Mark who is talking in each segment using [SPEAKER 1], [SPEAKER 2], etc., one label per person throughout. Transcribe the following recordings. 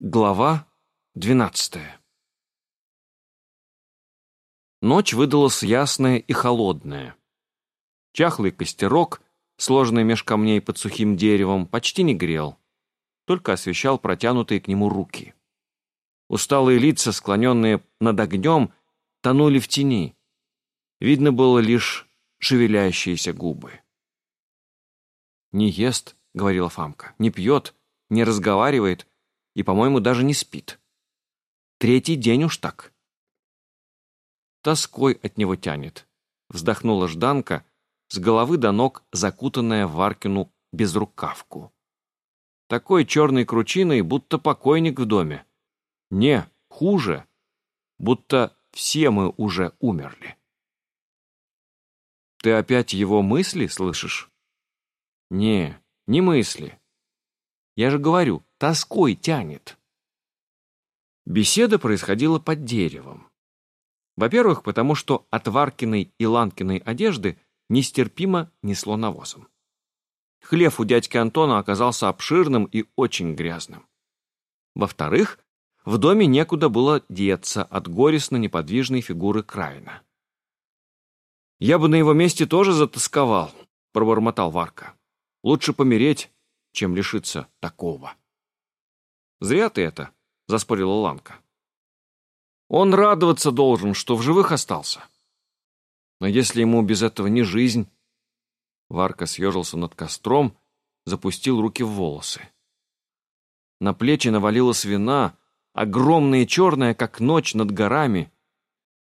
[SPEAKER 1] Глава двенадцатая Ночь выдалась ясная и холодная. Чахлый костерок, сложенный меж камней под сухим деревом, почти не грел, только освещал протянутые к нему руки. Усталые лица, склоненные над огнем, тонули в тени. Видно было лишь шевелящиеся губы. «Не ест», — говорила Фамка, — «не пьет, не разговаривает, и, по-моему, даже не спит. Третий день уж так. Тоской от него тянет. Вздохнула Жданка, с головы до ног закутанная в Варкину безрукавку. Такой черной кручиной, будто покойник в доме. Не, хуже, будто все мы уже умерли. Ты опять его мысли слышишь? Не, не мысли. Я же говорю, тоской тянет. Беседа происходила под деревом. Во-первых, потому что от Варкиной и Ланкиной одежды нестерпимо несло навозом. Хлев у дядьки Антона оказался обширным и очень грязным. Во-вторых, в доме некуда было деться от горестно-неподвижной фигуры Краина. «Я бы на его месте тоже затасковал», — пробормотал Варка. «Лучше помереть, чем лишиться такого». «Зря ты это», — заспорила Ланка. «Он радоваться должен, что в живых остался. Но если ему без этого не жизнь...» Варка съежился над костром, запустил руки в волосы. На плечи навалилась вина, огромная и черная, как ночь над горами,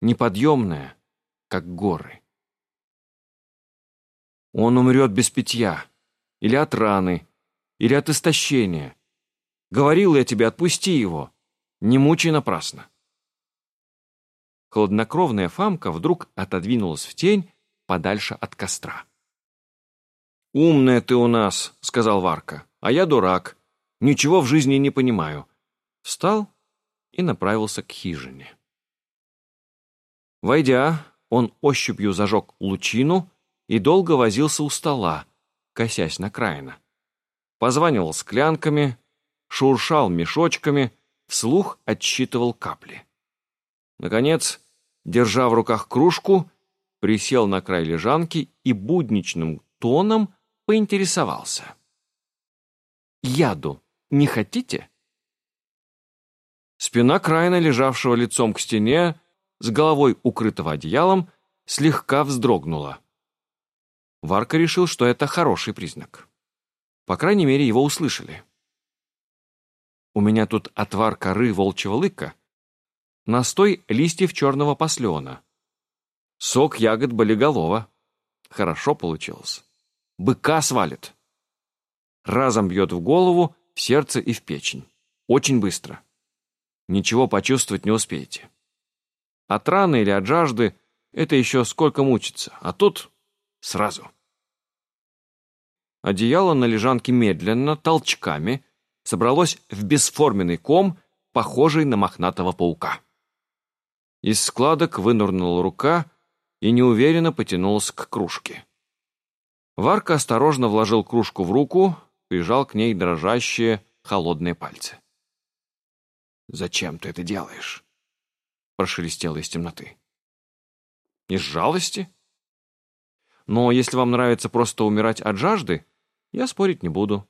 [SPEAKER 1] неподъемная, как горы. Он умрет без питья, или от раны, или от истощения, Говорил я тебе, отпусти его. Не мучай напрасно. Хладнокровная Фамка вдруг отодвинулась в тень подальше от костра. «Умная ты у нас», — сказал Варка, — «а я дурак. Ничего в жизни не понимаю». Встал и направился к хижине. Войдя, он ощупью зажег лучину и долго возился у стола, косясь на Краина. Позванивал склянками, шуршал мешочками, вслух отсчитывал капли. Наконец, держа в руках кружку, присел на край лежанки и будничным тоном поинтересовался. «Яду не хотите?» Спина Крайна, лежавшего лицом к стене, с головой укрытого одеялом, слегка вздрогнула. Варка решил, что это хороший признак. По крайней мере, его услышали. У меня тут отвар коры волчьего лыка, настой листьев черного послена, сок ягод болиголова. Хорошо получилось. Быка свалит. Разом бьет в голову, в сердце и в печень. Очень быстро. Ничего почувствовать не успеете. От раны или от жажды это еще сколько мучиться, а тут сразу. Одеяло на лежанке медленно, толчками, собралось в бесформенный ком, похожий на мохнатого паука. Из складок вынырнула рука и неуверенно потянулась к кружке. Варка осторожно вложил кружку в руку, прижал к ней дрожащие холодные пальцы. «Зачем ты это делаешь?» — прошелестело из темноты. «Из жалости? Но если вам нравится просто умирать от жажды, я спорить не буду.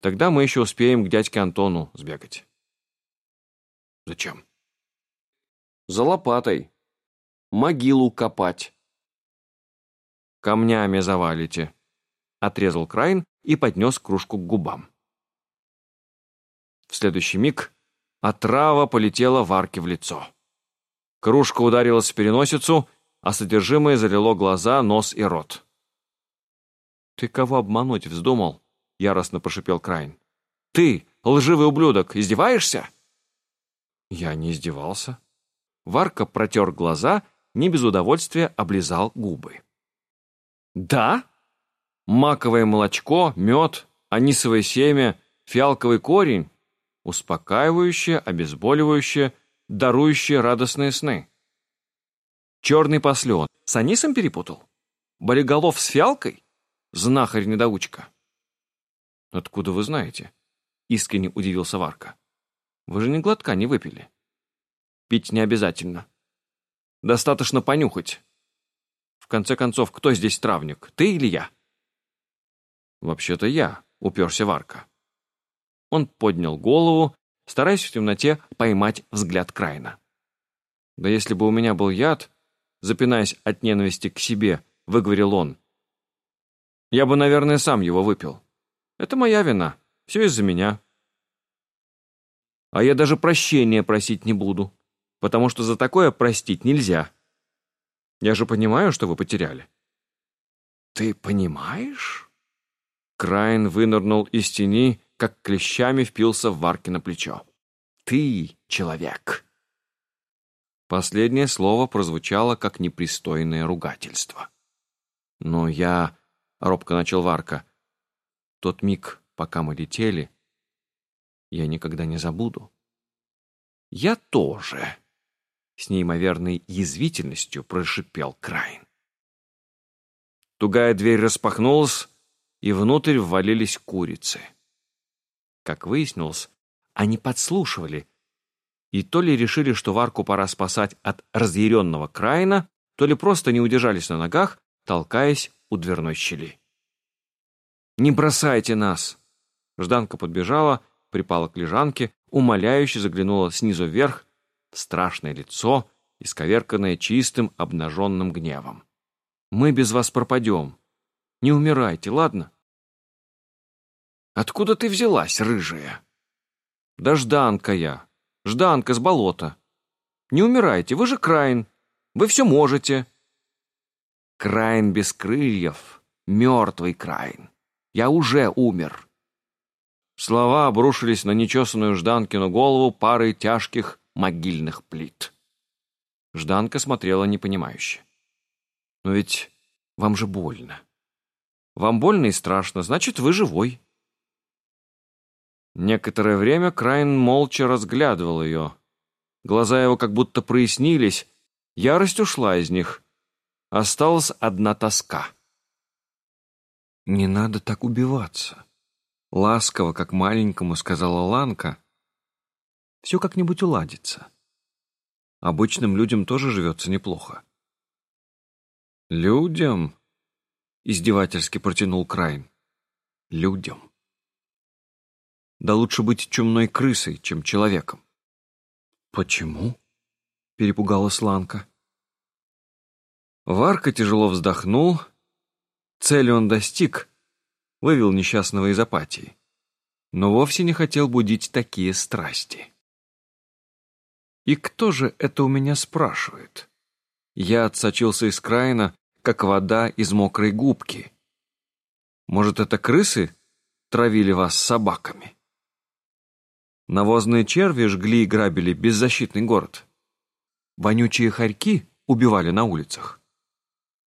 [SPEAKER 1] Тогда мы еще успеем к дядьке Антону сбегать. Зачем? За лопатой. Могилу копать. Камнями завалите. Отрезал Крайн и поднес кружку к губам. В следующий миг отрава полетела в арке в лицо. Кружка ударилась в переносицу, а содержимое залило глаза, нос и рот. «Ты кого обмануть вздумал?» — яростно прошипел Крайн. «Ты, лживый ублюдок, издеваешься?» Я не издевался. Варка протер глаза, не без удовольствия облизал губы. «Да? Маковое молочко, мед, анисовое семя, фиалковый корень, успокаивающее, обезболивающее, дарующее радостные сны. Черный послен с анисом перепутал? Болиголов с фиалкой? Знахарь-недоучка. «Откуда вы знаете?» — искренне удивился Варка. Вы же ни глотка не выпили. Пить не обязательно. Достаточно понюхать. В конце концов, кто здесь травник, ты или я? Вообще-то я, уперся Варка. Он поднял голову, стараясь в темноте поймать взгляд Крайна. Да если бы у меня был яд, запинаясь от ненависти к себе, выговорил он, я бы, наверное, сам его выпил. Это моя вина, все из-за меня. А я даже прощения просить не буду, потому что за такое простить нельзя. Я же понимаю, что вы потеряли». «Ты понимаешь?» Крайн вынырнул из тени, как клещами впился в Варки на плечо. «Ты человек!» Последнее слово прозвучало, как непристойное ругательство. «Но я...» — робко начал Варка. «Тот миг, пока мы летели, я никогда не забуду». «Я тоже», — с неимоверной язвительностью прошипел Крайн. Тугая дверь распахнулась, и внутрь ввалились курицы. Как выяснилось, они подслушивали, и то ли решили, что Варку пора спасать от разъяренного Крайна, то ли просто не удержались на ногах, толкаясь у дверной щели. «Не бросайте нас!» Жданка подбежала, припала к лежанке, умоляюще заглянула снизу вверх, страшное лицо, исковерканное чистым обнаженным гневом. «Мы без вас пропадем. Не умирайте, ладно?» «Откуда ты взялась, рыжая?» «Да Жданка я. Жданка с болота. Не умирайте, вы же Крайн. Вы все можете». «Крайн без крыльев. Мертвый Крайн. Я уже умер». Слова обрушились на нечесанную Жданкину голову парой тяжких могильных плит. Жданка смотрела непонимающе. «Но ведь вам же больно. Вам больно и страшно, значит, вы живой». Некоторое время Крайн молча разглядывал ее. Глаза его как будто прояснились, ярость ушла из них. Осталась одна тоска. «Не надо так убиваться», — ласково, как маленькому, сказала Ланка. «Все как-нибудь уладится. Обычным людям тоже живется неплохо». «Людям?» — издевательски протянул Крайн. «Людям». Да лучше быть чумной крысой, чем человеком. «Почему?» — перепугалась Ланка. Варка тяжело вздохнул. Цели он достиг, вывел несчастного из апатии. Но вовсе не хотел будить такие страсти. «И кто же это у меня спрашивает?» Я отсочился из краина, как вода из мокрой губки. Может, это крысы травили вас собаками? Навозные черви жгли и грабили беззащитный город. Вонючие хорьки убивали на улицах.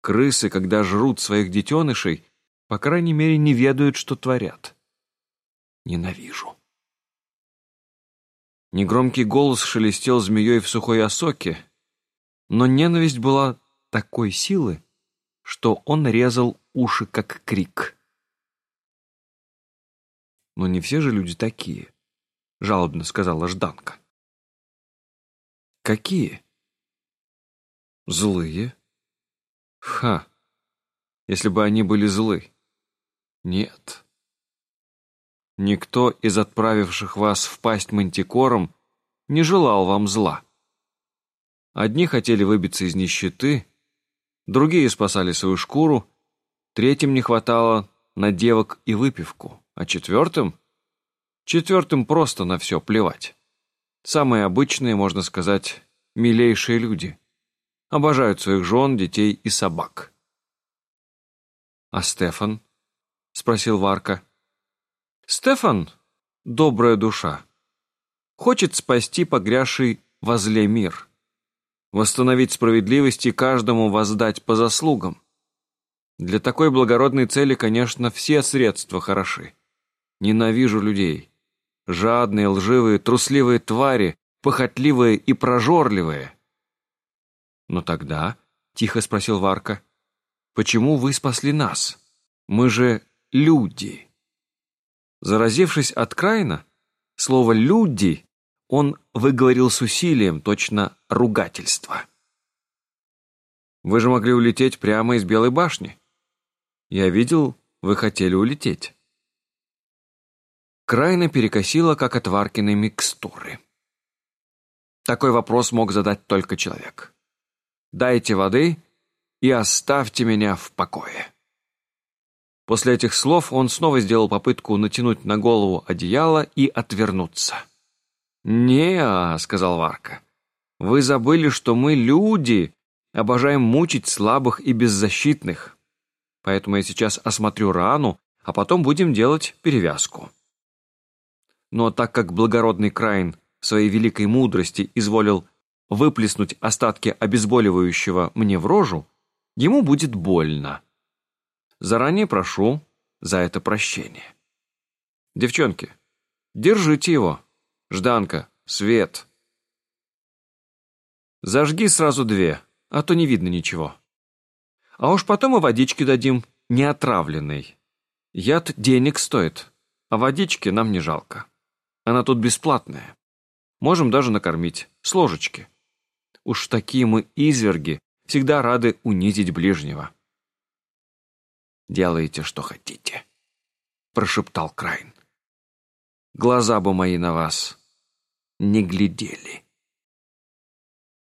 [SPEAKER 1] Крысы, когда жрут своих детенышей, по крайней мере, не ведают, что творят. Ненавижу. Негромкий голос шелестел змеей в сухой осоке, но ненависть была такой силы, что он резал уши, как крик. Но не все же люди такие жалобно сказала Жданка. Какие? Злые? Ха! Если бы они были злы. Нет. Никто из отправивших вас в пасть мантикором не желал вам зла. Одни хотели выбиться из нищеты, другие спасали свою шкуру, третьим не хватало на девок и выпивку, а четвертым Четвертым просто на все плевать. Самые обычные, можно сказать, милейшие люди. Обожают своих жен, детей и собак. «А Стефан?» — спросил Варка. «Стефан — добрая душа. Хочет спасти погрязший возле мир. Восстановить справедливость и каждому воздать по заслугам. Для такой благородной цели, конечно, все средства хороши. Ненавижу людей. Жадные, лживые, трусливые твари, похотливые и прожорливые. «Но тогда», — тихо спросил Варка, — «почему вы спасли нас? Мы же люди». Заразившись от Крайна, слово «люди» Он выговорил с усилием, точно ругательство. «Вы же могли улететь прямо из Белой башни. Я видел, вы хотели улететь». Крайно перекосило, как от Варкиной микстуры. Такой вопрос мог задать только человек. «Дайте воды и оставьте меня в покое». После этих слов он снова сделал попытку натянуть на голову одеяло и отвернуться. «Не-а», сказал Варка, — «вы забыли, что мы люди, обожаем мучить слабых и беззащитных. Поэтому я сейчас осмотрю рану, а потом будем делать перевязку». Но так как благородный Крайн своей великой мудрости изволил выплеснуть остатки обезболивающего мне в рожу, ему будет больно. Заранее прошу за это прощение. Девчонки, держите его. Жданка, свет. Зажги сразу две, а то не видно ничего. А уж потом и водички дадим, не отравленной. Яд денег стоит, а водички нам не жалко. Она тут бесплатная. Можем даже накормить, с ложечки. Уж такие мы изверги, всегда рады унизить ближнего. «Делайте, что хотите», — прошептал Крайн. «Глаза бы мои на вас не глядели».